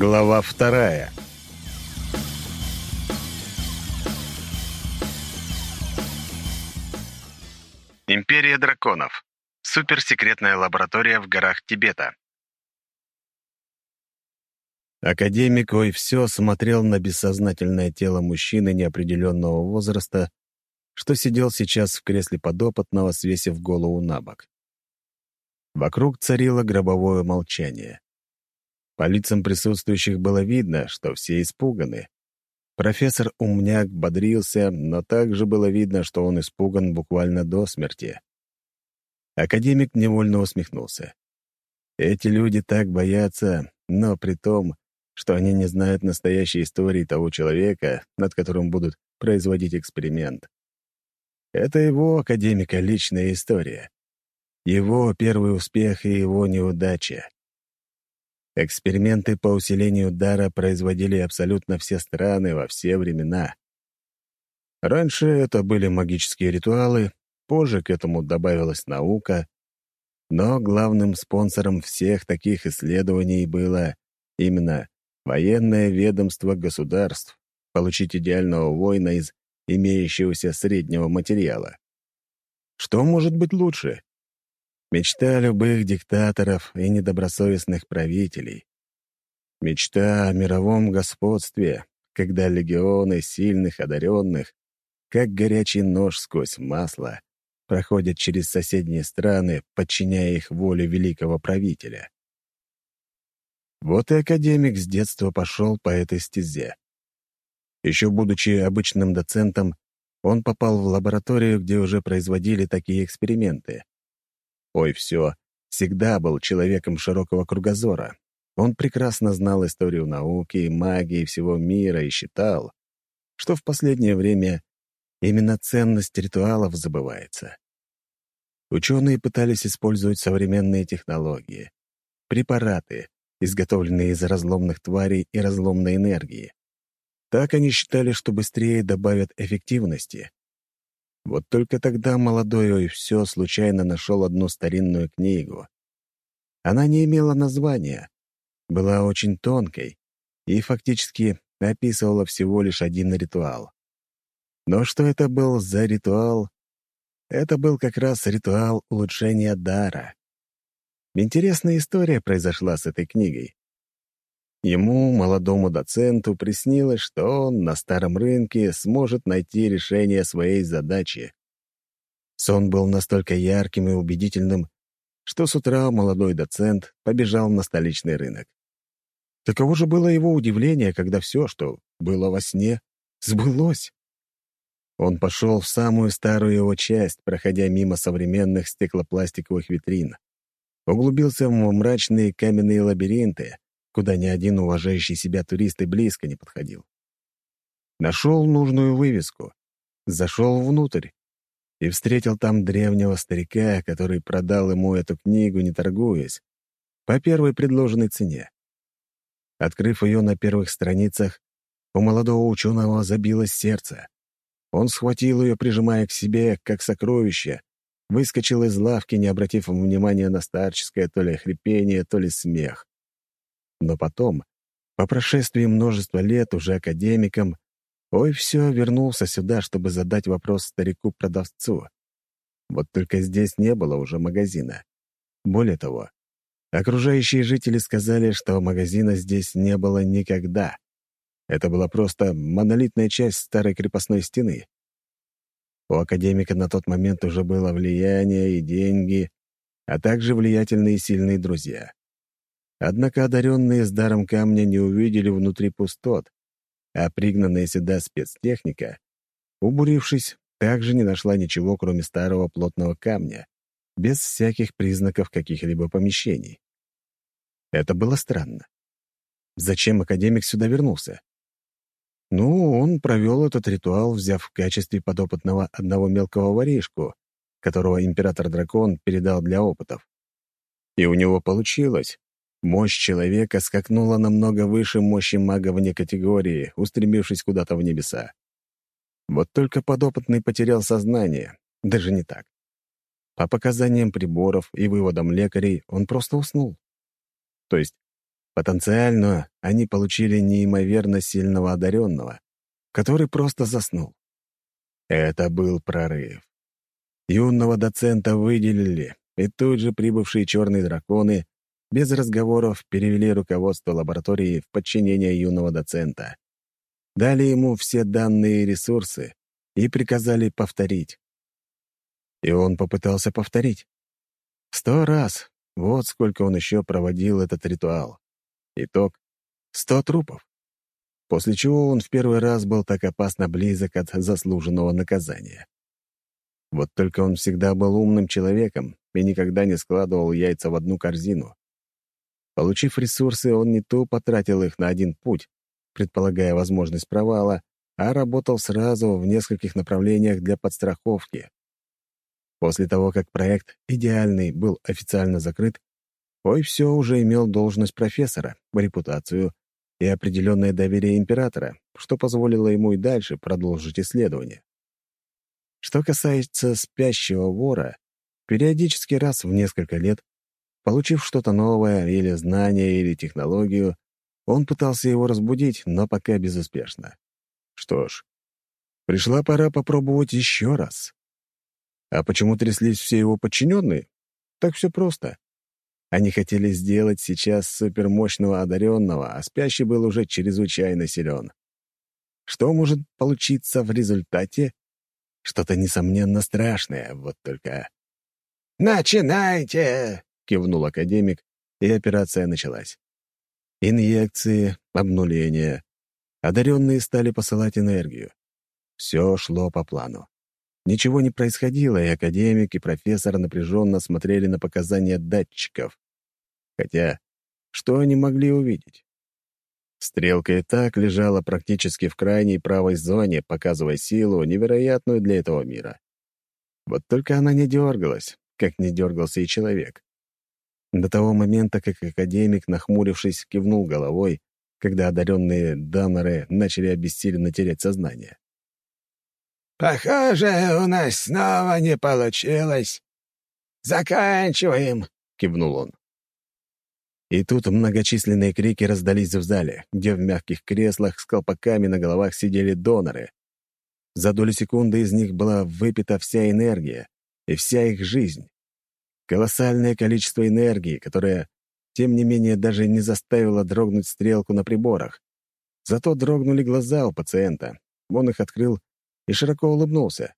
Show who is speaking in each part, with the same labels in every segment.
Speaker 1: Глава вторая. Империя драконов. Суперсекретная лаборатория в горах Тибета. Академик Ой все смотрел на бессознательное тело мужчины неопределенного возраста, что сидел сейчас в кресле подопытного, свесив голову на бок. Вокруг царило гробовое молчание. По лицам присутствующих было видно, что все испуганы. Профессор Умняк бодрился, но также было видно, что он испуган буквально до смерти. Академик невольно усмехнулся. Эти люди так боятся, но при том, что они не знают настоящей истории того человека, над которым будут производить эксперимент. Это его, академика, личная история. Его первый успех и его неудача. Эксперименты по усилению дара производили абсолютно все страны во все времена. Раньше это были магические ритуалы, позже к этому добавилась наука, но главным спонсором всех таких исследований было именно военное ведомство государств, получить идеального воина из имеющегося среднего материала. Что может быть лучше? Мечта любых диктаторов и недобросовестных правителей. Мечта о мировом господстве, когда легионы сильных одаренных, как горячий нож сквозь масло, проходят через соседние страны, подчиняя их воле великого правителя. Вот и академик с детства пошел по этой стезе. Еще будучи обычным доцентом, он попал в лабораторию, где уже производили такие эксперименты. Ой, все, всегда был человеком широкого кругозора. Он прекрасно знал историю науки, магии всего мира и считал, что в последнее время именно ценность ритуалов забывается. Ученые пытались использовать современные технологии, препараты, изготовленные из разломных тварей и разломной энергии. Так они считали, что быстрее добавят эффективности. Вот только тогда молодой Ой все случайно нашел одну старинную книгу. Она не имела названия, была очень тонкой и фактически описывала всего лишь один ритуал. Но что это был за ритуал? Это был как раз ритуал улучшения дара. Интересная история произошла с этой книгой. Ему, молодому доценту, приснилось, что он на старом рынке сможет найти решение своей задачи. Сон был настолько ярким и убедительным, что с утра молодой доцент побежал на столичный рынок. Таково же было его удивление, когда все, что было во сне, сбылось. Он пошел в самую старую его часть, проходя мимо современных стеклопластиковых витрин. Углубился в мрачные каменные лабиринты, куда ни один уважающий себя турист и близко не подходил. Нашел нужную вывеску, зашел внутрь и встретил там древнего старика, который продал ему эту книгу, не торгуясь, по первой предложенной цене. Открыв ее на первых страницах, у молодого ученого забилось сердце. Он схватил ее, прижимая к себе, как сокровище, выскочил из лавки, не обратив внимания на старческое то ли хрипение, то ли смех. Но потом, по прошествии множества лет уже академиком, ой, все вернулся сюда, чтобы задать вопрос старику-продавцу. Вот только здесь не было уже магазина. Более того, окружающие жители сказали, что магазина здесь не было никогда. Это была просто монолитная часть старой крепостной стены. У академика на тот момент уже было влияние и деньги, а также влиятельные и сильные друзья. Однако одаренные с даром камня не увидели внутри пустот, а пригнанная сюда спецтехника, убурившись, также не нашла ничего, кроме старого плотного камня, без всяких признаков каких-либо помещений. Это было странно. Зачем академик сюда вернулся? Ну, он провел этот ритуал, взяв в качестве подопытного одного мелкого воришку, которого император-дракон передал для опытов. И у него получилось. Мощь человека скакнула намного выше мощи мага вне категории, устремившись куда-то в небеса. Вот только подопытный потерял сознание, даже не так. По показаниям приборов и выводам лекарей он просто уснул. То есть Потенциально они получили неимоверно сильного одаренного, который просто заснул. Это был прорыв. Юного доцента выделили, и тут же прибывшие черные драконы без разговоров перевели руководство лаборатории в подчинение юного доцента. Дали ему все данные и ресурсы и приказали повторить. И он попытался повторить. Сто раз. Вот сколько он еще проводил этот ритуал. Итог — сто трупов. После чего он в первый раз был так опасно близок от заслуженного наказания. Вот только он всегда был умным человеком и никогда не складывал яйца в одну корзину. Получив ресурсы, он не то потратил их на один путь, предполагая возможность провала, а работал сразу в нескольких направлениях для подстраховки. После того, как проект «Идеальный» был официально закрыт, Ой все уже имел должность профессора, репутацию и определенное доверие императора, что позволило ему и дальше продолжить исследование. Что касается спящего вора, периодически раз в несколько лет, получив что-то новое или знание, или технологию, он пытался его разбудить, но пока безуспешно. Что ж, пришла пора попробовать еще раз. А почему тряслись все его подчиненные? Так все просто. Они хотели сделать сейчас супермощного одаренного, а спящий был уже чрезвычайно силен. Что может получиться в результате? Что-то, несомненно, страшное, вот только...
Speaker 2: «Начинайте!» — кивнул академик, и операция началась.
Speaker 1: Инъекции, обнуления. Одаренные стали посылать энергию. Все шло по плану. Ничего не происходило, и академик, и профессор напряженно смотрели на показания датчиков. Хотя, что они могли увидеть? Стрелка и так лежала практически в крайней правой зоне, показывая силу, невероятную для этого мира. Вот только она не дергалась, как не дергался и человек. До того момента, как академик, нахмурившись, кивнул головой, когда одаренные доноры начали обессиленно терять сознание.
Speaker 2: «Похоже, у нас снова не получилось. Заканчиваем!» — кивнул он.
Speaker 1: И тут многочисленные крики раздались в зале, где в мягких креслах с колпаками на головах сидели доноры. За долю секунды из них была выпита вся энергия и вся их жизнь. Колоссальное количество энергии, которое, тем не менее, даже не заставило дрогнуть стрелку на приборах. Зато дрогнули глаза у пациента. Он их открыл и широко улыбнулся.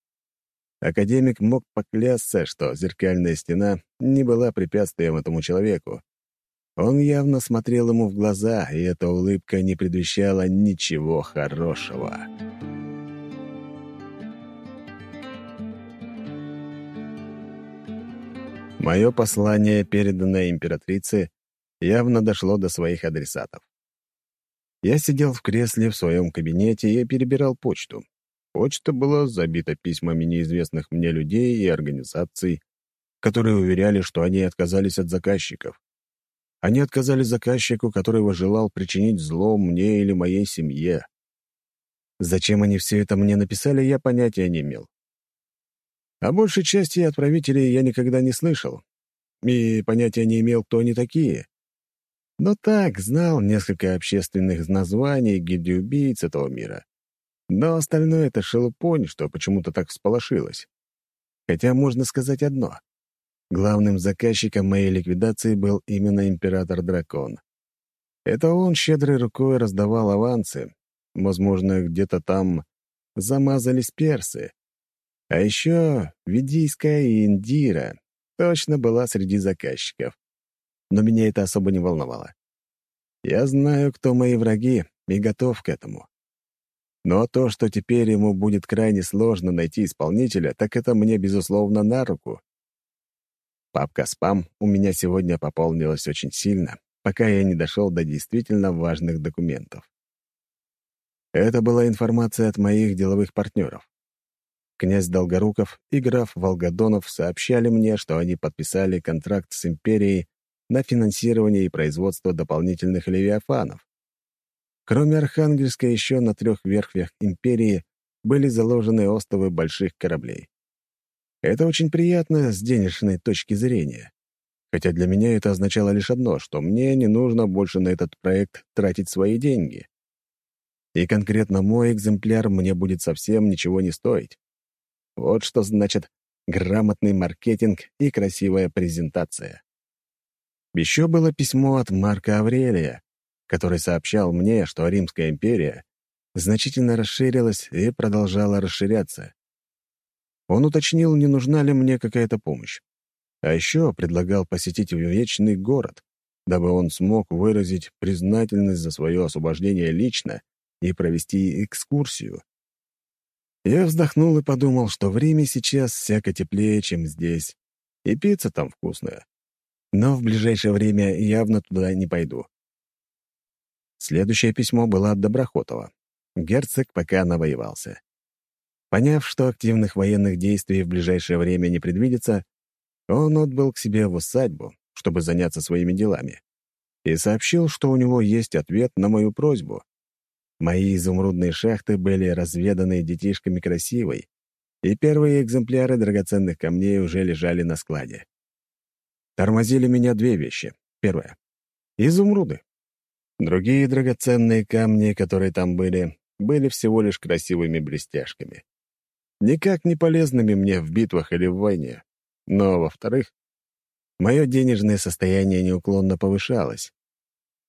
Speaker 1: Академик мог поклясться, что зеркальная стена не была препятствием этому человеку. Он явно смотрел ему в глаза, и эта улыбка не предвещала ничего хорошего. Мое послание, переданное императрице, явно дошло до своих адресатов. Я сидел в кресле в своем кабинете и перебирал почту. Почта была забита письмами неизвестных мне людей и организаций, которые уверяли, что они отказались от заказчиков. Они отказали заказчику, которого желал причинить зло мне или моей семье. Зачем они все это мне написали, я понятия не имел. О большей части отправителей я никогда не слышал, и понятия не имел, кто они такие. Но так, знал несколько общественных названий гильдии убийц этого мира. Но остальное — это шелупонь, что почему-то так всполошилось. Хотя можно сказать одно. Главным заказчиком моей ликвидации был именно император-дракон. Это он щедрой рукой раздавал авансы. Возможно, где-то там замазались персы. А еще Ведийская Индира точно была среди заказчиков. Но меня это особо не волновало. Я знаю, кто мои враги, и готов к этому. Но то, что теперь ему будет крайне сложно найти исполнителя, так это мне, безусловно, на руку. Папка «Спам» у меня сегодня пополнилась очень сильно, пока я не дошел до действительно важных документов. Это была информация от моих деловых партнеров. Князь Долгоруков и граф Волгодонов сообщали мне, что они подписали контракт с империей на финансирование и производство дополнительных левиафанов. Кроме Архангельска, еще на трех верфях империи были заложены остовы больших кораблей. Это очень приятно с денежной точки зрения. Хотя для меня это означало лишь одно, что мне не нужно больше на этот проект тратить свои деньги. И конкретно мой экземпляр мне будет совсем ничего не стоить. Вот что значит грамотный маркетинг и красивая презентация. Еще было письмо от Марка Аврелия, который сообщал мне, что Римская империя значительно расширилась и продолжала расширяться. Он уточнил, не нужна ли мне какая-то помощь. А еще предлагал посетить Вечный город, дабы он смог выразить признательность за свое освобождение лично и провести экскурсию. Я вздохнул и подумал, что в Риме сейчас всяко теплее, чем здесь, и пицца там вкусная. Но в ближайшее время явно туда не пойду. Следующее письмо было от Доброхотова. Герцог пока навоевался. Поняв, что активных военных действий в ближайшее время не предвидится, он отбыл к себе в усадьбу, чтобы заняться своими делами, и сообщил, что у него есть ответ на мою просьбу. Мои изумрудные шахты были разведаны детишками красивой, и первые экземпляры драгоценных камней уже лежали на складе. Тормозили меня две вещи. Первое — изумруды. Другие драгоценные камни, которые там были, были всего лишь красивыми блестяшками. Никак не полезными мне в битвах или в войне. Но, во-вторых, мое денежное состояние неуклонно повышалось.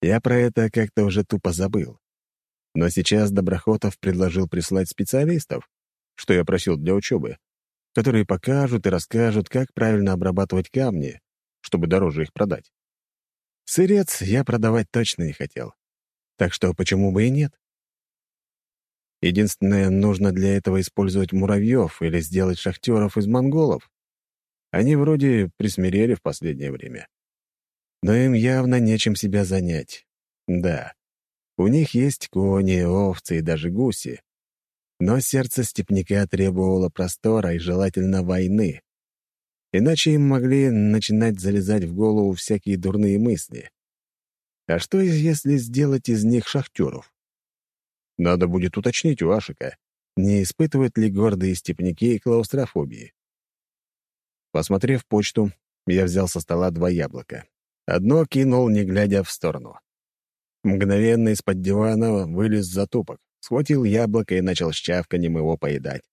Speaker 1: Я про это как-то уже тупо забыл. Но сейчас Доброхотов предложил прислать специалистов, что я просил для учебы, которые покажут и расскажут, как правильно обрабатывать камни, чтобы дороже их продать. Сырец я продавать точно не хотел. Так что почему бы и нет? Единственное, нужно для этого использовать муравьев или сделать шахтеров из монголов. Они вроде присмирели в последнее время. Но им явно нечем себя занять. Да, у них есть кони, овцы и даже гуси. Но сердце степняка требовало простора и желательно войны. Иначе им могли начинать залезать в голову всякие дурные мысли. А что, если сделать из них шахтеров? Надо будет уточнить у Ашика, не испытывают ли гордые степняки клаустрофобии. Посмотрев почту, я взял со стола два яблока. Одно кинул, не глядя в сторону. Мгновенно из-под дивана вылез затупок, схватил яблоко и начал с чавканем его поедать.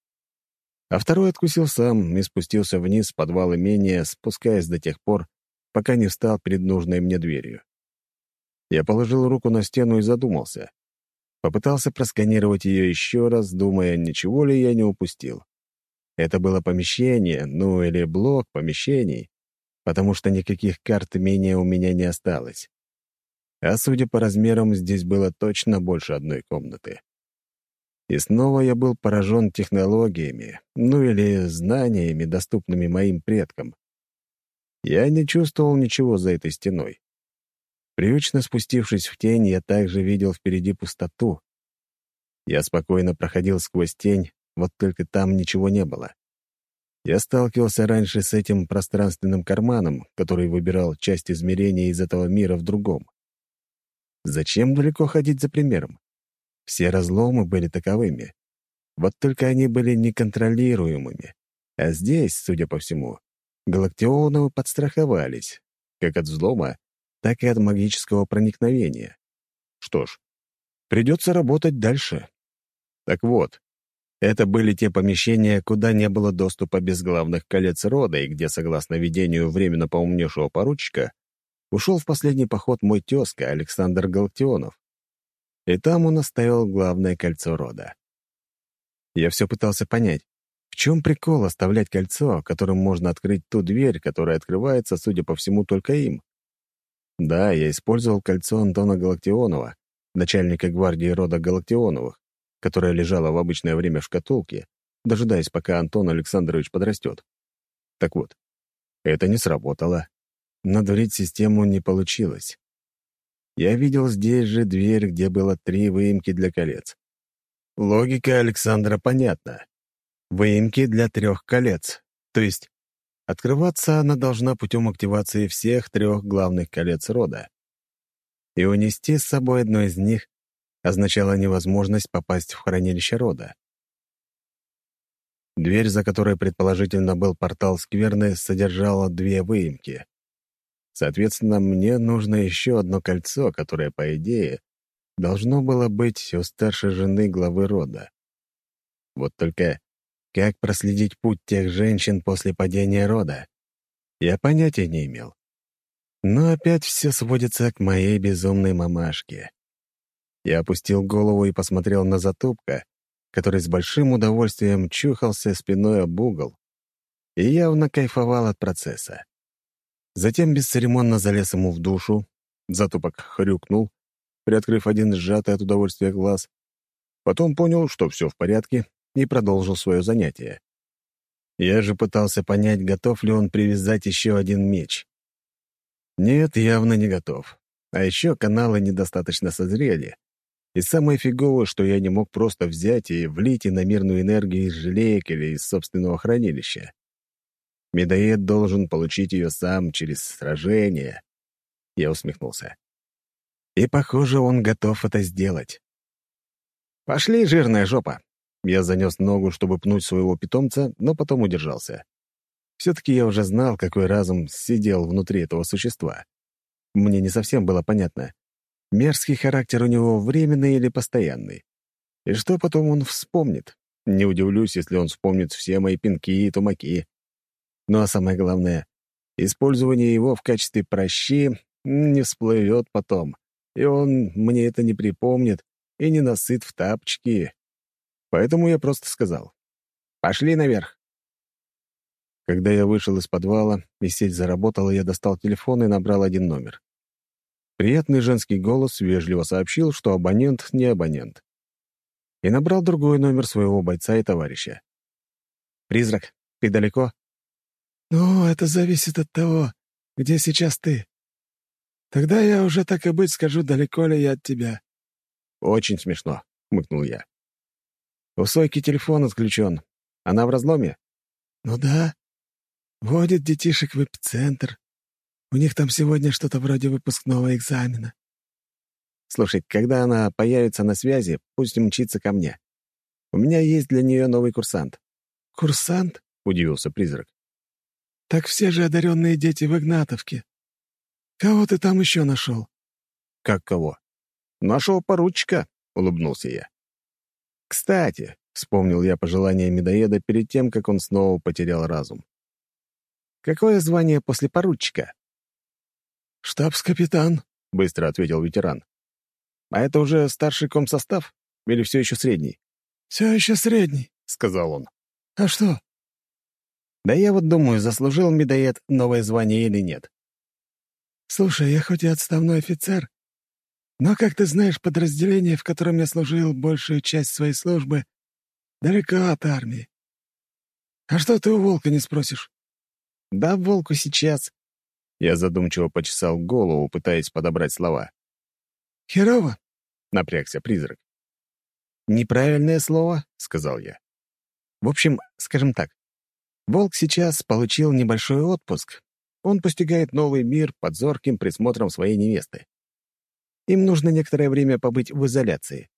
Speaker 1: А второй откусил сам и спустился вниз в подвал имения, спускаясь до тех пор, пока не встал перед нужной мне дверью. Я положил руку на стену и задумался. Попытался просканировать ее еще раз, думая, ничего ли я не упустил. Это было помещение, ну или блок помещений, потому что никаких карт имения у меня не осталось. А судя по размерам, здесь было точно больше одной комнаты. И снова я был поражен технологиями, ну или знаниями, доступными моим предкам. Я не чувствовал ничего за этой стеной. Привычно спустившись в тень, я также видел впереди пустоту. Я спокойно проходил сквозь тень, вот только там ничего не было. Я сталкивался раньше с этим пространственным карманом, который выбирал часть измерения из этого мира в другом. Зачем далеко ходить за примером? Все разломы были таковыми. Вот только они были неконтролируемыми. А здесь, судя по всему, галактионовы подстраховались, как от взлома, так и от магического проникновения. Что ж, придется работать дальше. Так вот, это были те помещения, куда не было доступа без главных колец рода, и где, согласно видению временно поумневшего поручика, ушел в последний поход мой тезка Александр Галактионов и там он оставил главное кольцо рода. Я все пытался понять, в чем прикол оставлять кольцо, которым можно открыть ту дверь, которая открывается, судя по всему, только им. Да, я использовал кольцо Антона Галактионова, начальника гвардии рода Галактионовых, которое лежало в обычное время в шкатулке, дожидаясь, пока Антон Александрович подрастет. Так вот, это не сработало. Надурить систему не получилось. Я видел здесь же дверь, где было три выемки для колец. Логика Александра понятна. Выемки для трех колец. То есть открываться она должна путем активации всех трех главных колец рода. И унести с собой одно из них означало невозможность попасть в хранилище рода. Дверь, за которой предположительно был портал скверны, содержала две выемки. Соответственно, мне нужно еще одно кольцо, которое, по идее, должно было быть у старшей жены главы рода. Вот только как проследить путь тех женщин после падения рода? Я понятия не имел. Но опять все сводится к моей безумной мамашке. Я опустил голову и посмотрел на затупка, который с большим удовольствием чухался спиной об угол и явно кайфовал от процесса. Затем бесцеремонно залез ему в душу, затупок хрюкнул, приоткрыв один сжатый от удовольствия глаз. Потом понял, что все в порядке, и продолжил свое занятие. Я же пытался понять, готов ли он привязать еще один меч. Нет, явно не готов. А еще каналы недостаточно созрели. И самое фиговое, что я не мог просто взять и влить иномирную энергию из желеек или из собственного хранилища. Медоед должен получить ее сам через сражение. Я усмехнулся. И, похоже, он готов это сделать. «Пошли, жирная жопа!» Я занес ногу, чтобы пнуть своего питомца, но потом удержался. Все-таки я уже знал, какой разум сидел внутри этого существа. Мне не совсем было понятно, мерзкий характер у него временный или постоянный. И что потом он вспомнит? Не удивлюсь, если он вспомнит все мои пинки и тумаки. Ну а самое главное, использование его в качестве прощи не всплывет потом и он мне это не припомнит и не насыт в тапочки. Поэтому я просто сказал «Пошли наверх». Когда я вышел из подвала, и сеть заработала, я достал телефон и набрал один номер. Приятный женский голос вежливо сообщил, что абонент не абонент. И набрал другой номер своего бойца и товарища. «Призрак, ты далеко?»
Speaker 2: «Ну, это зависит от того, где сейчас ты. Тогда я уже так и быть скажу, далеко ли я от тебя».
Speaker 1: «Очень смешно», — хмыкнул я. «У Сойки телефон отключен. Она в разломе?»
Speaker 2: «Ну да. Водит детишек в эпицентр. У них там сегодня что-то вроде выпускного экзамена».
Speaker 1: «Слушай, когда она появится на связи, пусть мчится ко мне. У меня есть для нее новый курсант».
Speaker 2: «Курсант?»
Speaker 1: — удивился призрак.
Speaker 2: «Так все же одаренные дети в Игнатовке. «Кого ты там еще нашел?»
Speaker 1: «Как кого?» «Нашего поручика», — улыбнулся я. «Кстати», — вспомнил я пожелание медоеда перед тем, как он снова потерял разум. «Какое звание после поручика?»
Speaker 2: «Штабс-капитан», —
Speaker 1: быстро ответил ветеран. «А это уже старший комсостав? Или все еще средний?»
Speaker 2: «Все еще средний», — сказал он. «А что?»
Speaker 1: «Да я вот думаю, заслужил медоед новое звание или нет.
Speaker 2: «Слушай, я хоть и отставной офицер, но, как ты знаешь, подразделение, в котором я служил большую часть своей службы, далеко от армии. А что ты у Волка не спросишь?»
Speaker 1: «Да, Волку сейчас». Я задумчиво почесал голову, пытаясь подобрать слова.
Speaker 2: «Херово?»
Speaker 1: — напрягся призрак. «Неправильное слово», — сказал я. «В общем, скажем так, Волк сейчас получил небольшой отпуск, он постигает новый мир под зорким присмотром своей невесты. Им нужно некоторое время побыть в изоляции.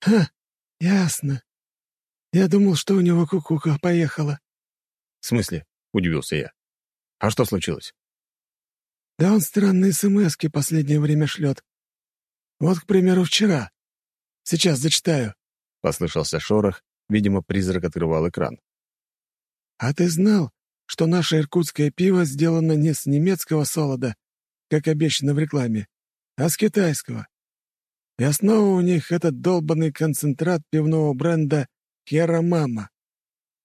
Speaker 2: «Ха, ясно. Я думал, что у него кукуха поехала».
Speaker 1: «В смысле?» — удивился я. «А что случилось?»
Speaker 2: «Да он странные смс последнее время шлет. Вот, к примеру, вчера. Сейчас зачитаю».
Speaker 1: Послышался шорох, видимо, призрак открывал экран.
Speaker 2: «А ты знал, что наше иркутское пиво сделано не с немецкого солода, как обещано в рекламе, а с китайского. И основа у них этот долбанный концентрат пивного бренда «Херомама».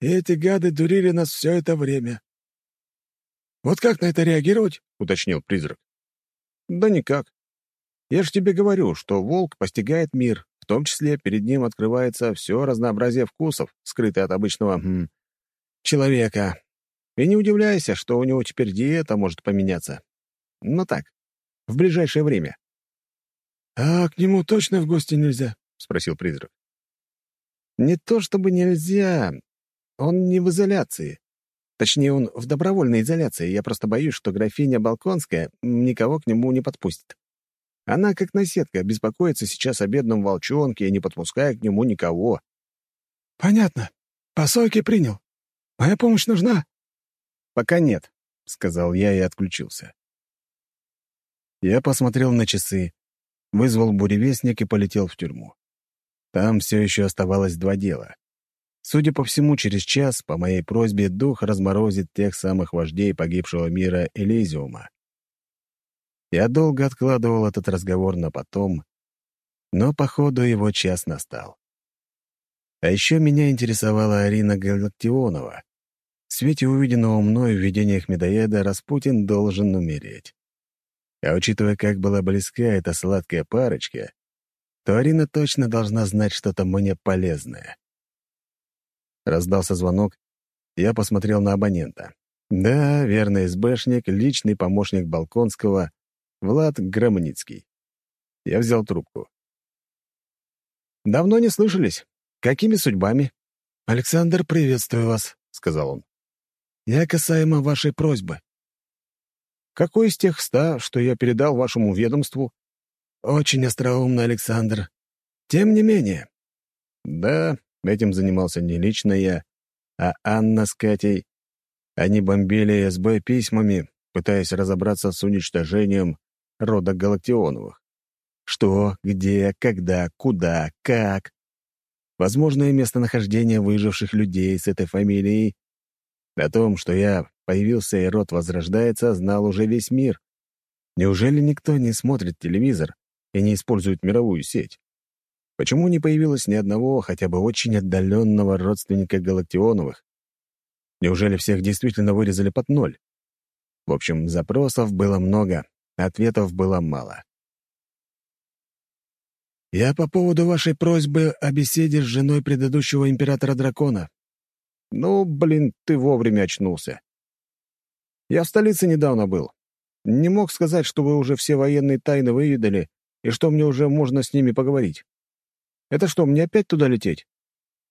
Speaker 2: И эти гады дурили нас все это время. «Вот как на это реагировать?» — уточнил призрак.
Speaker 1: «Да никак. Я же тебе говорю, что волк постигает мир, в том числе перед ним открывается все разнообразие вкусов, скрытое от обычного м, человека. И не удивляйся, что у него теперь диета может поменяться. Но так, в ближайшее время.
Speaker 2: «А к нему точно в гости нельзя?»
Speaker 1: — спросил призрак. «Не то чтобы нельзя. Он не в изоляции. Точнее, он в добровольной изоляции. Я просто боюсь, что графиня Балконская никого к нему не подпустит. Она, как наседка, беспокоится сейчас о бедном волчонке, не подпуская к нему никого».
Speaker 2: «Понятно. Посойки принял. Моя помощь нужна?»
Speaker 1: «Пока нет», — сказал я и отключился. Я посмотрел на часы, вызвал буревестник и полетел в тюрьму. Там все еще оставалось два дела. Судя по всему, через час, по моей просьбе, дух разморозит тех самых вождей погибшего мира Элизиума. Я долго откладывал этот разговор на потом, но, походу, его час настал. А еще меня интересовала Арина Галактионова. В свете увиденного мной в видениях медоеда Распутин должен умереть. А учитывая, как была близка эта сладкая парочка, то Арина точно должна знать что-то мне полезное. Раздался звонок, я посмотрел на абонента. Да, верный СБшник, личный помощник Балконского, Влад Громницкий. Я взял трубку. «Давно не слышались. Какими судьбами?»
Speaker 2: «Александр, приветствую вас», — сказал он. «Я касаемо вашей просьбы».
Speaker 1: «Какой из тех ста, что я передал вашему ведомству?»
Speaker 2: «Очень остроумно, Александр. Тем не менее».
Speaker 1: «Да, этим занимался не лично я, а Анна с Катей. Они бомбили СБ письмами, пытаясь разобраться с уничтожением рода Галактионовых. Что, где, когда, куда, как. Возможное местонахождение выживших людей с этой фамилией. О том, что я появился и род возрождается, знал уже весь мир. Неужели никто не смотрит телевизор и не использует мировую сеть? Почему не появилось ни одного, хотя бы очень отдаленного родственника Галактионовых? Неужели всех действительно вырезали под ноль? В общем, запросов было много, ответов было мало.
Speaker 2: «Я по поводу вашей просьбы о беседе с женой предыдущего императора дракона».
Speaker 1: «Ну, блин, ты вовремя очнулся. Я в столице недавно был. Не мог сказать, что вы уже все военные тайны выведали и что мне уже можно с ними поговорить. Это что, мне опять туда лететь?»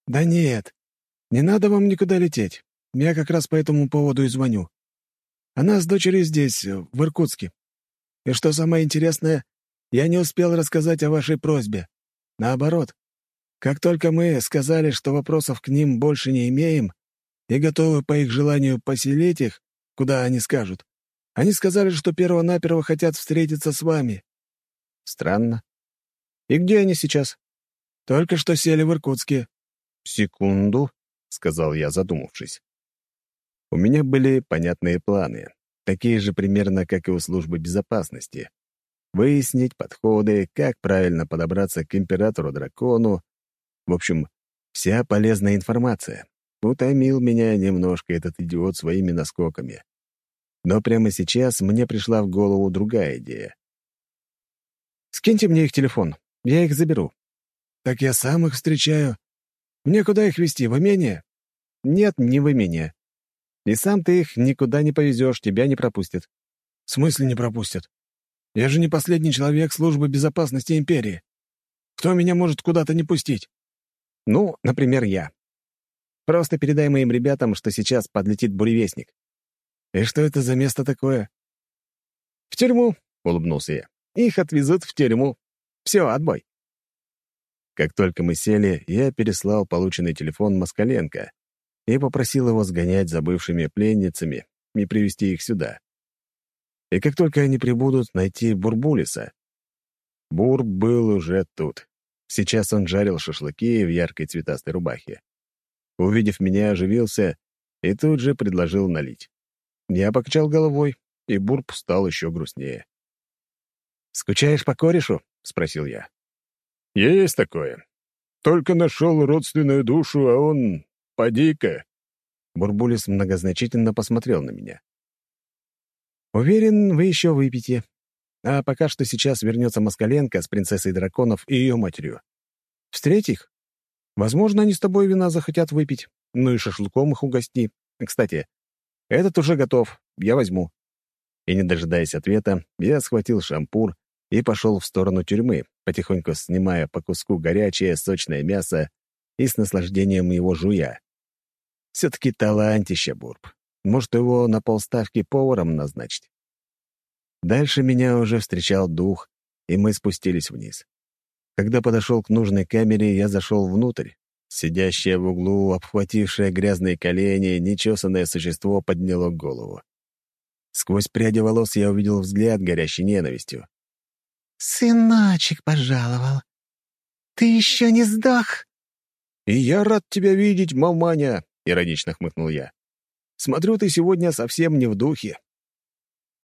Speaker 2: «Да нет, не надо вам никуда лететь. Я как раз по этому поводу и звоню. Она с дочерью здесь, в Иркутске. И что самое интересное, я не успел рассказать о вашей просьбе. Наоборот, как только мы сказали, что вопросов к ним больше не имеем и готовы по их желанию поселить их, куда они скажут, они сказали, что перво-наперво хотят встретиться с вами.
Speaker 1: Странно. И где они сейчас?
Speaker 2: Только что сели в Иркутске.
Speaker 1: Секунду, — сказал я, задумавшись. У меня были понятные планы, такие же примерно, как и у службы безопасности. Выяснить подходы, как правильно подобраться к императору-дракону. В общем, вся полезная информация. Утомил меня немножко этот идиот своими наскоками. Но прямо сейчас мне пришла в голову другая идея. «Скиньте мне их телефон, я их заберу.
Speaker 2: «Так я сам их встречаю. Мне куда их везти, в имение?»
Speaker 1: «Нет, не в имение. И сам ты их никуда не повезешь, тебя не пропустят».
Speaker 2: «В смысле не пропустят? Я же не последний человек службы безопасности империи. Кто меня может куда-то не пустить?»
Speaker 1: «Ну, например, я. Просто передай моим ребятам, что сейчас подлетит буревестник».
Speaker 2: «И что это за место такое?»
Speaker 1: «В тюрьму», — улыбнулся я. «Их отвезут в тюрьму. Все, отбой». Как только мы сели, я переслал полученный телефон Москаленко и попросил его сгонять за бывшими пленницами и привести их сюда. И как только они прибудут, найти Бурбулиса. Бур был уже тут. Сейчас он жарил шашлыки в яркой цветастой рубахе. Увидев меня, оживился и тут же предложил налить. Я покачал головой, и Бурб стал еще грустнее. «Скучаешь по корешу?» — спросил я.
Speaker 3: «Есть такое. Только нашел родственную душу, а он... поди-ка».
Speaker 1: Бурбулис многозначительно посмотрел на меня. «Уверен, вы еще выпьете. А пока что сейчас вернется Москаленко с принцессой драконов и ее матерью. Встреть их. Возможно, они с тобой вина захотят выпить. Ну и шашлыком их угости. Кстати, этот уже готов. Я возьму». И, не дожидаясь ответа, я схватил шампур и пошел в сторону тюрьмы, потихоньку снимая по куску горячее, сочное мясо и с наслаждением его жуя. Все-таки талантище Бурб. Может, его на полставки поваром назначить? Дальше меня уже встречал дух, и мы спустились вниз. Когда подошел к нужной камере, я зашел внутрь. Сидящее в углу, обхватившее грязные колени, нечесанное существо подняло голову. Сквозь пряди волос я увидел взгляд, горящий ненавистью.
Speaker 2: «Сыночек пожаловал. Ты еще не сдох?»
Speaker 1: «И я рад тебя видеть, маманя!» — иронично хмыкнул я. «Смотрю, ты сегодня совсем не в духе».